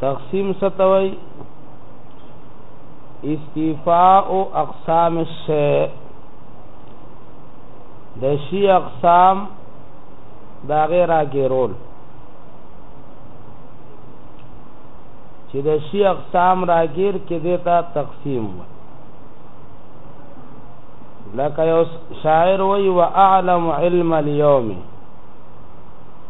تقسیم ستوي استیفاء اقسام الشیء د شی اقسام دا غیر اګیرول چې د شی اقسام راګیر کې دیتا تقسیم وي لکه یو شاعر وی و اعلم علم اليوم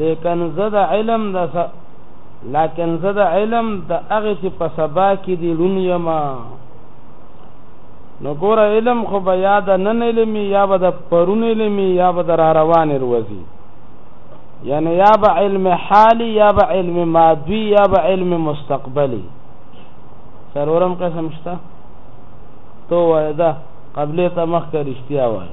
لیکن زه د علم د لیکن زه د علم د هغه چې په سبا کې دی لون یم نو ګور علم خو به یاد نه نه علمي یا به د پرون علمي یا به د را روان وروزي یعنی یا به علم حالی یا به علم ماضی یا به علم مستقبلی سرورم قسم شته تو وای دا قبله ته مخ کې رښتیا وای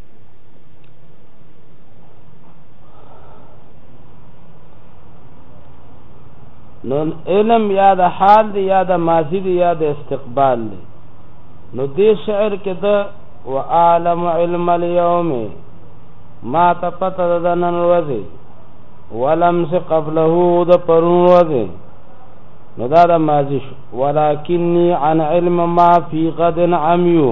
نو علم یا د حال دی یا د ماضی دی یا د استقبال دی نو دې شعر کې د وعالم علم اليوم ما ته پته د نن ورځې ولم سه قبله د پرون ورځې نو دا د ماضی شو ولکنی عن علم ما فی غد عمیو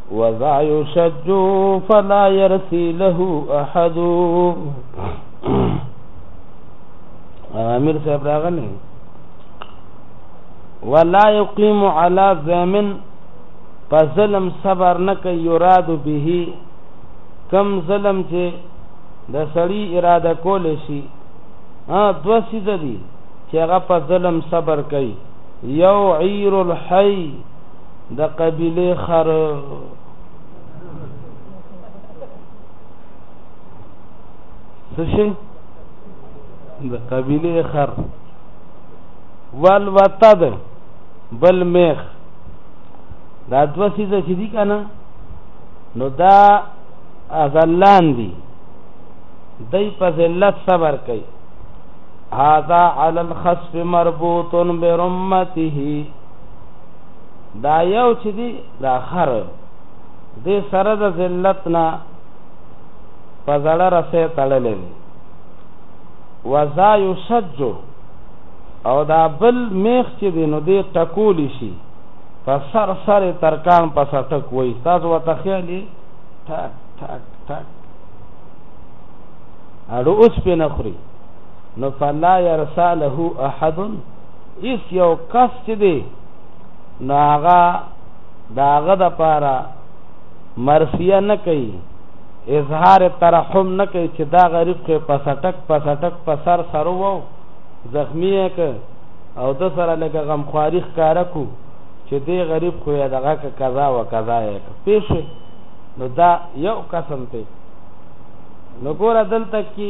وذا يشج فلا يرثي له احد امیر صاحب راغلی ولا يقيم على زمن فظلم صبر نک يراد به کم ظلم چې د سړی اراده کول شي ها دو سیز دي چې هغه په ظلم صبر کوي یو عیر الحی د قبيله خر سشي د قبيله خر والوتد بل میخ دا دوه سیزه چې دي کنه نو دا ازلان دي دای په ذلت صبر کوي هذا على الخصف مربوط برمته دا یو چې دی دا خر دې سره د ذلت نه په زړه رسې تړلې دی وزا یسجو او دا بل میخ چې دی نو دې ټکولی شي په سر سر ترکان په سټک وای تاسو وته خیالي ټک ټک ټک اړو اوس په نخري نو فلا يرسله احد هیڅ یو کس چې دی نو هغه د هغه د پاره مرثیه نه کوي اظهار ترحم نه کوي چې دا غریب کې په سټک په سټک په سر سر وو زخمی ک او د سره لګه غمخواري ښکارا کو چې دی غریب خو یا دغه ک قضا و قضا یې پیش نو دا یو قسم ته نو ګور دلته کې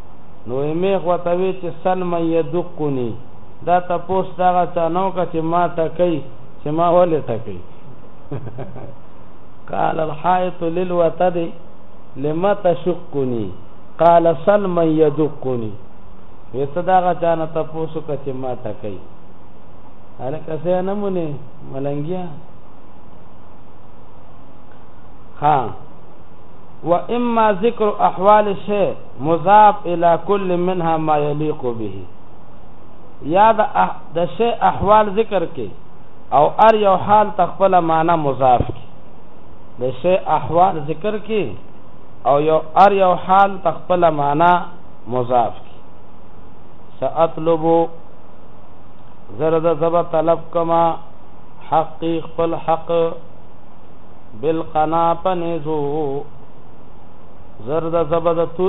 نو ايميخ ورته وې چې سل من يدقني دا تپوس د هغه چا نه وکړه چې ما ټکوي چې ما ولې ټکوي قال الحائط للوتد لما تشقني قال سل من يدقني وسته دا هغه چا نه تپوس وکړه چې ما ټکوي هلکه څه نه مونې ملنګیا ها واما ذکر احوال شیء مضاف الى كل منها ما يليق به یا د د شی احوال ذکر کې او ار یو حال تخپل معنا مضاف کې د شی احوال ذکر کې او یو ار یو حال تخپل معنا مضاف کې سأطلب زرد زب طلب کما حقی خپل حق بالقنا پنیزو زرد زبدت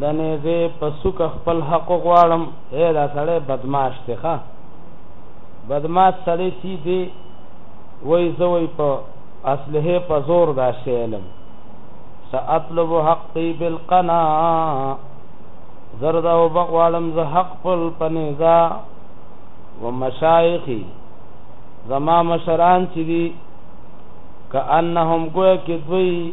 د نيزه پسوک خپل حق غواړم اے دا سړی بدمعاش دی ښا بدمعاش سړی سی دی وای زوی په اصله په زور دا شیلم سأطلب حقی بالقنا زرد او بغوالم ز حق پل پنیزا و مشایخی زما مشران چی دی که انهم گویا که دوی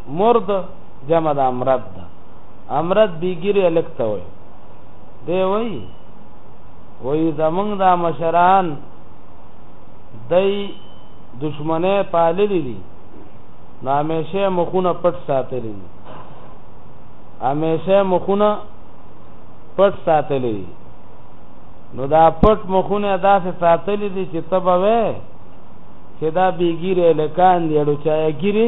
مرد جمع د امرد ده. امرد بی ږیرې هلک ته وایي. دی وایي، وایي زمونږ دا مشران دی دښمنۍ پاللي دي، نو همیشه یې مخونه پټ ساتلي دي. همیشه یې مخونه پټ ساتلي دي. نو دا پټ مخونه داسې ساتلي دي چې ته به وایې چې دا بی ږیرې هلکان دي، اړو چایه ږیرې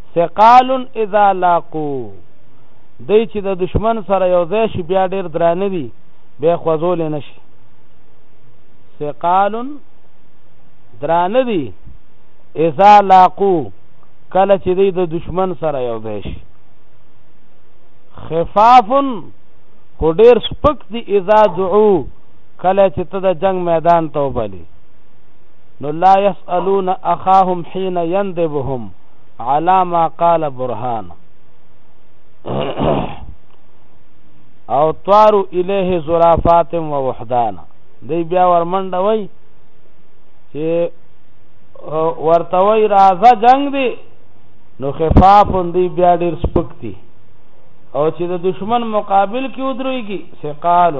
ثقال اذا لاقو دی چې د دشمن سره یو ځای شي بیا ډیر درانه دي بیا خوځول نه شي ثقال درانه دي اذا لاقو کله چې دی د دشمن سره یو ځای شي خفاف خو ډیر سپک دي اذا دعو کله چې ته د جنگ میدان ته وبلی نو لا يسالون اخاهم حين يندبهم علا ما قال برهان او طارو الیه زرافات و وحدان دی بیا ورمنډه وای چې ورته وای راځه جنگ دی نو خفاف دی بیا ډیر سپک دی او چې د دشمن مقابل کې ودرويږي ثقال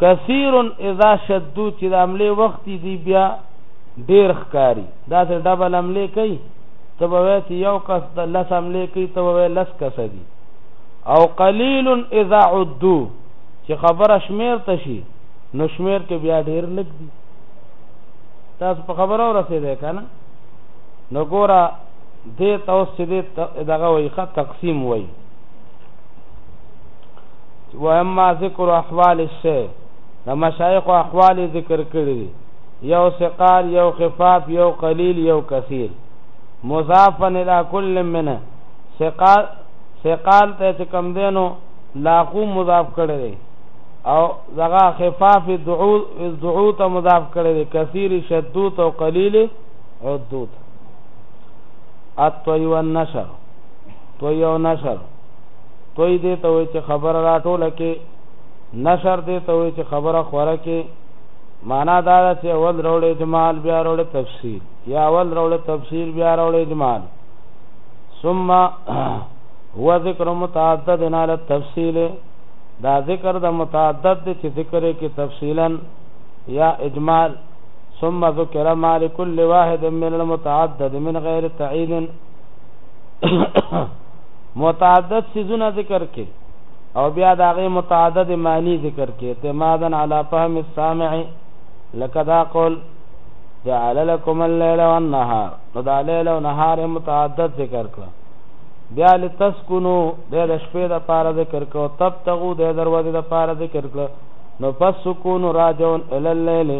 کثیر اذا شدو چې د عمله وخت دی بیا ډیر ښکاری داسې ډبل حملې کوي ته به وایې چې یو کس د لس حملې کوي ته به وایې لس کسه دي او قلیل اذا عدو چې خبره شمیر ته شي نو شمیر کې بیا ډیر لږ دي تاسو په خبره ورسېدې کنه نو ګوره دې توس چې دې دغه وایي خط تقسیم وایي واما ذکر احوال الشیخ د مشایخ احوال ذکر کړی یو سقال یو خفاف یو قلیل یو کثیر مضافا الى كل منه سقال سقال ته چې کم دینو لاقو مضاف کړی دی او دغه خفاف دعو دعو ته مضاف کړی دی کثیر شدوت او قلیل عدوت اتوی والنشر توی او نشر توی دې ته وي چې خبر راټوله کې نشر دې ته وي چې خبره خوره کې معنا دا ده چې اول راوړ اجمال بیا راوړ تفصیل یا اول راوړ تفصیل بیا راوړ اجمال ثم هو ذکر متعدد على التفصيل دا ذکر د متعدد دی چې ذکر کې تفصیلا یا اجمال ثم ذکر ما لكل واحد من المتعدد من غیر تعین متعدد سيزونه ذکر کې او بیا د هغې متعدد معنی ذکر کړي اعتمادا علی فهم السامع لکه دا قول جعل لكم الليل والنهار نو دا لیل او نهار متعدد ذکر کړ بیا لتسکنو د شپې د پاره ذکر کو تب تغو د دروازې د پاره ذکر کړ نو پس سکون راجون ال الليل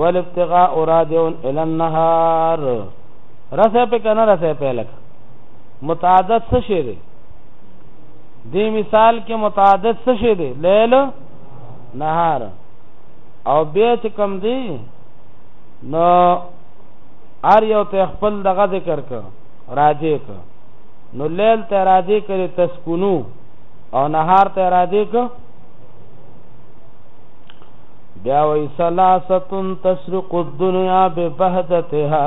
والابتغاء راجون ال النهار رسه په کنه رسه په لک متعدد څه شی دی دې مثال کې متعدد څه شي دی لیل نهار او بیا چې کم دی نو ار یو ته خپل دغه ذکر ک راځي ک نو لیل ته راځي کړي تسکونو او نهار ته راځي ک بیا وی سلاستن تسرق الدنیا ببهدتها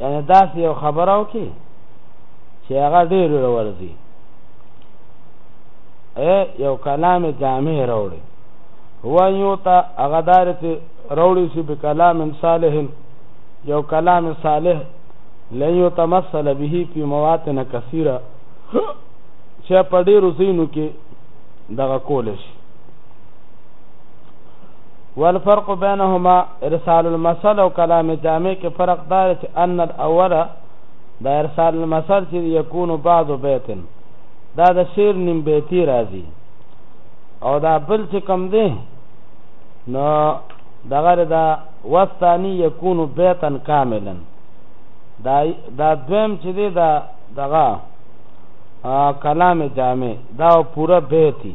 یعنی داسې یو خبره وکړي چې هغه ډېر ورځي یو کلام جامع راوړي هو یو ته هغه دار چې راوړي چې په کلام صالح یو کلام صالح لن يتمثل به في مواطن كثيره چې په ډېرو ځینو کې دغه کول شي والفرق بينهما ارسال المثل او کلام جامع کې فرق دا دی چې ان الاول دا ارسال المثل چې یکون بعض بیت دا د شعر نیم بیتی راځي او دا بل چې کم دی نو دغه دا وثانی یکون بیتا کاملا دا دا دویم چې دی دا دغه کلام جامع دا پورا بیتی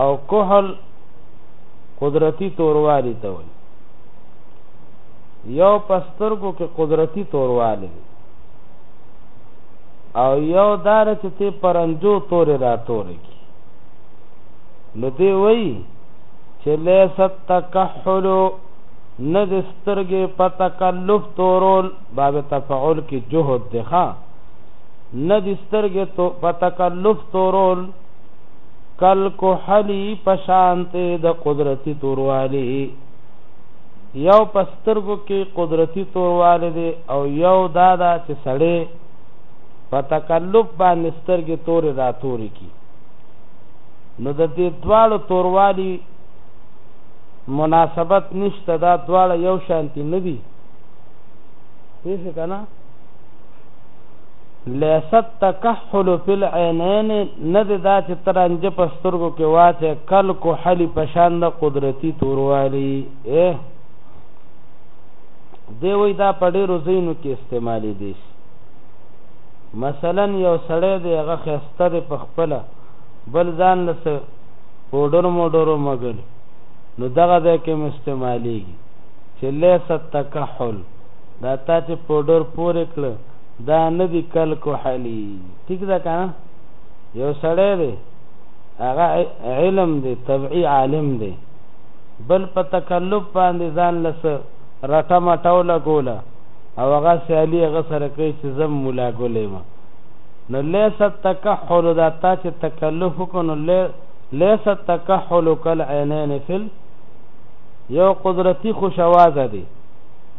او کحل قدرتی توروالی ته وایي یو پسترګو کې قدرتی توروالی او یو دار چې ته پرنجو تورې را تورې کی نو دی وایي چې لیست تکحل نه د سترګې په تکلف تورول باب تفعول کې جهد دی ښا نه د سترګې په تکلف تورول کلکحلی په شانته د قدرتی توروالی یو پسترګو کې قدرتی توروالی دی او یو دا دا چې سړی په تکلف باندې سترګې تورې راتورې کی نو د دې دواړو توروالی مناسبت نشته دا دواړه یو شانتی نه دي پیښه کنه ليس التکحل فی العینین، نه دی دا چې ته رانجه په سترګو کې واچوې، کالکحل په شان د قدرتي توروالي، اې دی وایي دا په ډېرو ځایونو کې استعمالېدی شي. مثلا یو سړی دی هغه ښایسته دی په خپله بل ځان له څه پوډر موډر ومږلي نو دغه ځای کې هم استعمالېږي چې لیس التکحل دا تا چې پوډر پورې کړه دا نه دی کل کحلی ټیک ده کنه یو سړی دی هغه علم دی طبعی عالم دی بل په تکلف باندې ځان لس رټه مټاو لګوله او هغه سیالی هغه سره کوي چې زم مولا ګولې ما نو لیس تکحل دا تا چې تکلف وکړو لیس تکحل کل عینین فل یو قدرتی خوشوازه دی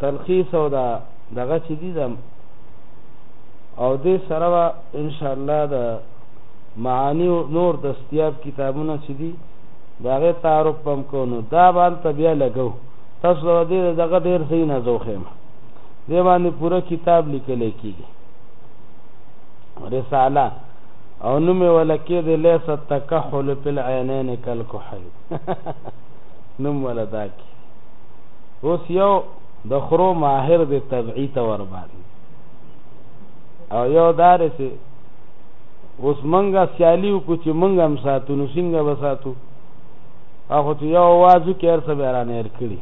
تلخیص او دا دغه چې دي دا او دې سره به انشاءالله د معانی او نور دستیاب کتابونه چې دي د هغې تعارف به هم کوو نو دا به هلته بیا لګو تاسو ته به دې دغه ډېر ځای نه زه وښیم دې باندې پوره کتاب لیکلی کېږي رساله او نوم یې ولکې دی لیس التکحل فی العینین کالکحل نوم ولا دا کې اوس یو د خرو ماهر دی طبعی ته ورباندې او یو دار سي اوس منګه سیالي وکړو چې منګه هم ساتو نو څنګه به ساتو هغه چې یو آواز وکړي هر څه به رانه هېر کړي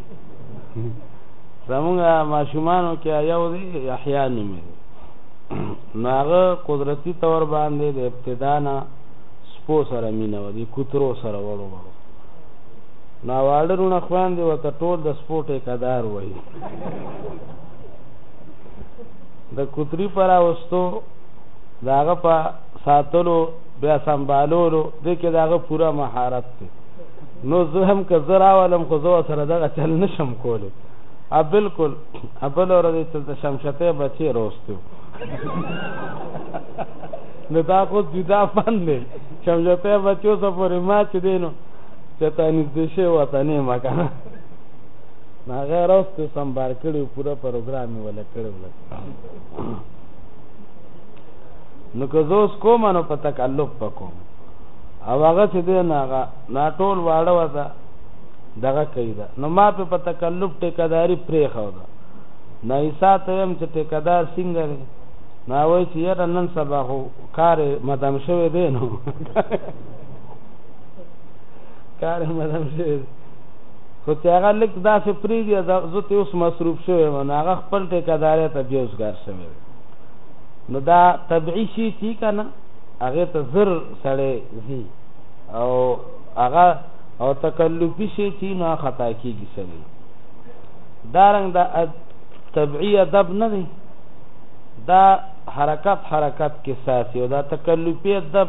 زمونږه ماشومانو کې یو دی یحیا نوم دی نو هغه قدرتي طور باندې د ابتدا نه سپو سره مینه و دي کوترو سره وړو وړو ناواړه رونه خوان دی وته ټول د سپو ټیکدار وای د کوتری پر اوستو داغه په ساتلو بیا سنبالولو د کې داغه پوره مهارت دی نو زه هم که زه راولم خو زه سره دغه چل نشم کولی ا بالکل ابل اور دې چې شمشته بچي روستو نو دا خو جدا فن دی شمشته بچو سره پورې ما چې دینو چې تا نږدې شوی وطن یې ما کنه نو هغه راوستو سمبار کړی پوره پروګرام یې ولا کړی ولا نو که زه اوس کوم نو په تکلف پکوم او هغه چې دی نه هغه نا ټول واړه وته دغه کوي ده نو ما په په تکلف ټیکداري پرې خو ده نه ایسا ته هم چې ټیکدار څنګه دی نو وایي چې یاره نن سبا خو کار مدام شوی دی نو کار مدام شوی خو چې هغه لیک داسې پرې دی زه ته اوس مصروف شوی یم نو هغه خپل ټیکادارې ته بیا اوسګار شوی نو دا طبعي شي چې که نه هغې ته زر سړی ځي او هغه او تکلفي شي چې نه خطا کېږي سړی دارنګ دا طبعي ادب نه دی دا حرکت حرکت کې ساسي او دا تکلفي ادب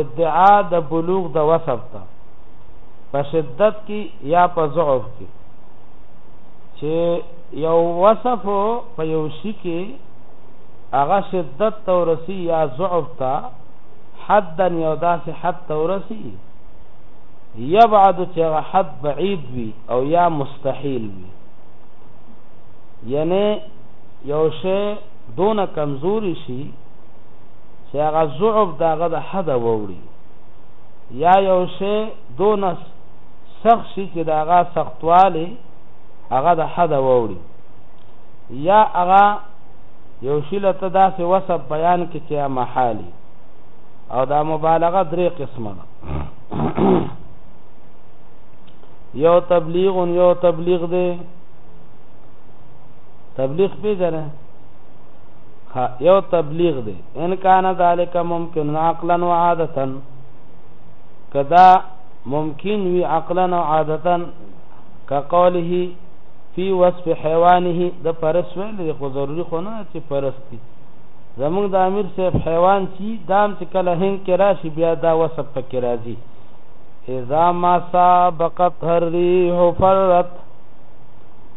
ادعا د بلوغ د وصف ده په شدت کې یا په ضعف کې چې یو وصف په یو شي کې هغه شدت تورسی یا ضعف تا حدا یو داسې حد تورسی یبعد چې حد بعید وي او یا مستحیل وي یعنی یو شی دون کمزوري شي چې هغه ضعف د هغه د حده ووړي یا یو شی دونه سخت شي چې د هغه سختوالی هغه د حده ووړي یا هغه یو شی له ته داسې وصف بیان کې چې محالي او دا مبالغه درې قسمه ده یو تبلیغ یو تبلیغ دی تبلیغ پیژنه ها یو تبلیغ دی ان کان ذلک ممکن عقلا و عادتا که دا ممکن وی عقلا و عادتا که قوله فی وصف حیوانه د پرس ویل دی خو ضروری خو نه چې پرس دی زمونږ د امیر صاحب حیوان چی دام چې کله هند کې راشي بیا دا وصف پکې راځي اذا ما سابقت الريح فرت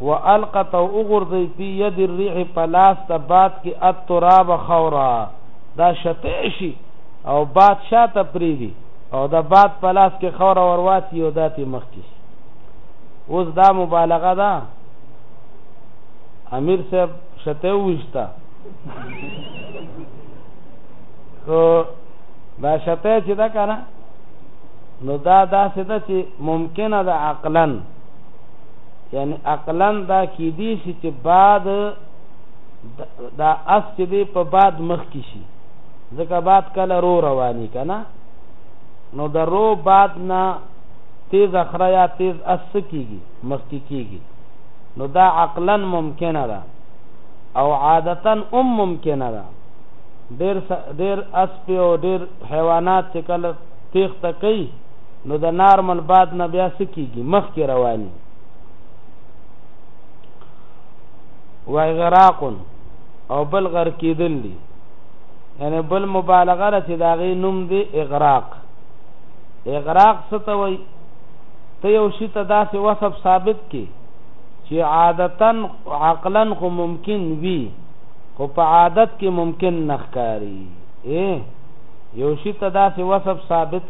والقت او وغورځي فی ید الريح په لاس د باد کې التراب خورا دا شته شي او باد شاته پریدي او د باد په لاس کې خورا ورواچي او داتې مخ کې اوس دا مبالغه ده امیر صاحب شته وښتا کو دا شته چې دا کنه نو دا داسې ده چې ممکنه ده عقلاً یعنی عقلا دا کیدی شي چې باد دا اس چې دی په باد مخ کې شي ځکه باد کله رو رواني کنه نو د رو باد نه تیز اخره یا تیز اس کیږي مخ کې کیږي نو دا عقلا ممکنه ده او عادتا ام ممکنه ده ډیر ډیر اسپیو ډیر حیوانات چې کله تیخ تکي نو د نارمل باد نه بیا څه کېږي مخکې رواني و اغراق او بل غر کېدل دي یعنی بل مبالغه را چې دا غي نوم دی اغراق اغراق څه ته وایي ته یو شي ته داسې وصف ثابت کې چې عادتا عقلا خو ممکن وي خو په عادت کې ممکن نخکاری اے یو شي ته داسې وصف ثابت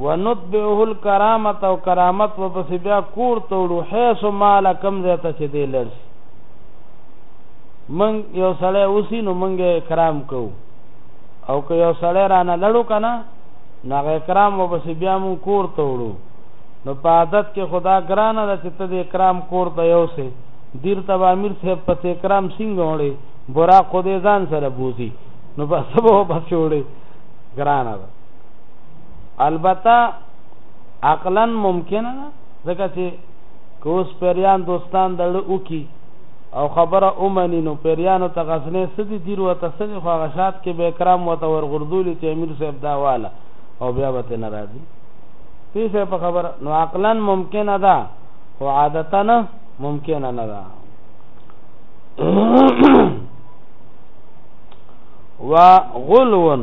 ونتبعه الکرامة او کرامت ورپسې بیا کور ته وړو حیث مال کوم ځای ته چې دی لاړ شي موږ یو سړی اوسي نو موږ یې اکرام کوو او که یو سړی رانه لړو که نه نو هغه اکرام ورپسې بیا موږ کور ته وړو نو په عادت کې خدا ګرانه ده چې ته د اکرام کور ته یوسې دیر ته به امیر صاحب پسې اکرام څنګه وړې براق خو دې ځان سره بوځي نو بس به وپسې وړې ګرانه ده البته عقلا ممکنه ده ځکه چې که اوس پیریان دوستان دړه وکي او خبره اومني نو پیریانو ته غزنې څه دي دیر ورته څه دي خو هغه شات کې به اکرام ورته ورغورځولي چې امیر صاحب دا واله او بیا به ترې نه راځي پوه شوې په خبره نو عقلا ممکنه ده خو عادتا نه ممکنه نه ده وغلون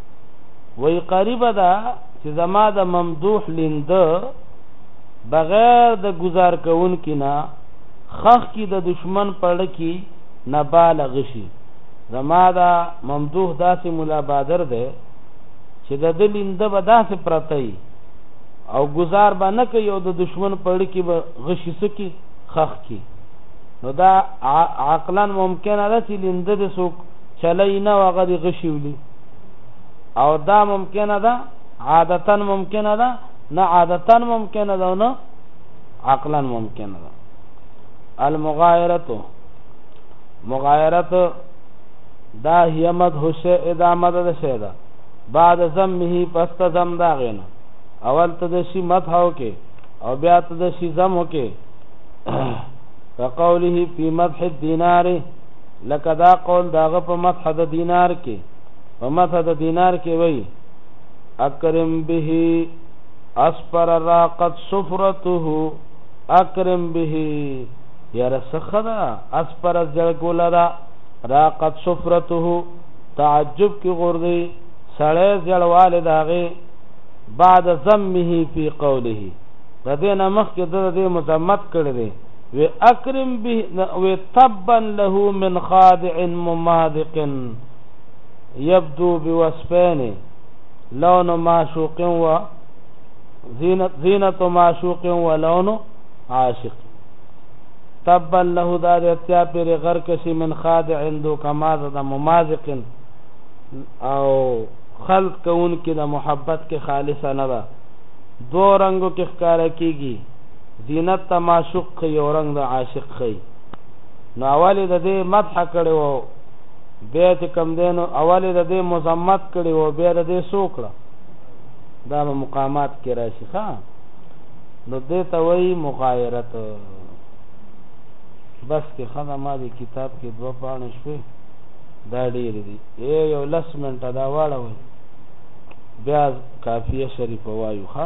وایي قریبه ده چې زما د ممدوح لینده بغیر د گزار کوونکي نه خخ کې د دشمن پړه کې نه بالغ شي زما دا ممدوح داسې مولا بادر دی چې د د لینده به داسې پرته وي او گزار به نه کوي او د دشمن په اړه کې به غشي سکی خخ کی نو دا عقلا ممکنه ده چې لنده د سوک چلی نه وغه د غشي ولي او دا ممکنه ده عادتا ممکنه ده نه عادتا ممکنه ده نه عقلا ممکنه ده المغایرته مغایرت دا هي مده شی اذا مدد شی ده بعد زمه پس ته زم دا غینه اول ته د شی مت هاو کې او بیا ته د شی زم هو کې فقوله فی مدح الدینار لکه دا قول داغه په مسح د دینار کې په مسح د دینار کې وای اکرم به اسپر راقت سفرته اکرم به یا رسخدا اسپر از جلګول را راقت سفرته تعجب کی غردی سړی زړوال داغه بعد ذمه فی قوله د دې نمخ کې د دې مذمت کړی دی وی اکرم به وی تبا له من خادع ممادق يبدو بوصفين لون معشوق و زینت زینت معشوق و لون عاشق تبا له دار اتیا پر غر کشی من خادع دو کما د ممازق او خلط کون کې د محبت کې خالصه نه ده دو رنگو کې ښکارا کیږي زینت ته معشوق ښیي او رنګ د عاشق ښیي نو اول د دې مدح کړي وو بیا چې کم دی نو اول د دې مذمت کړي وو بیا د دې سو کړه دا به مقامات کې راشي ښا نو دې ته وایي مغایرت بس کې خدا ما دې کتاب کې دوه پاڼې شوې دا ډېر دي اے یو لس منټه دا واړه وي بیا کافیه شریفه وایو ښا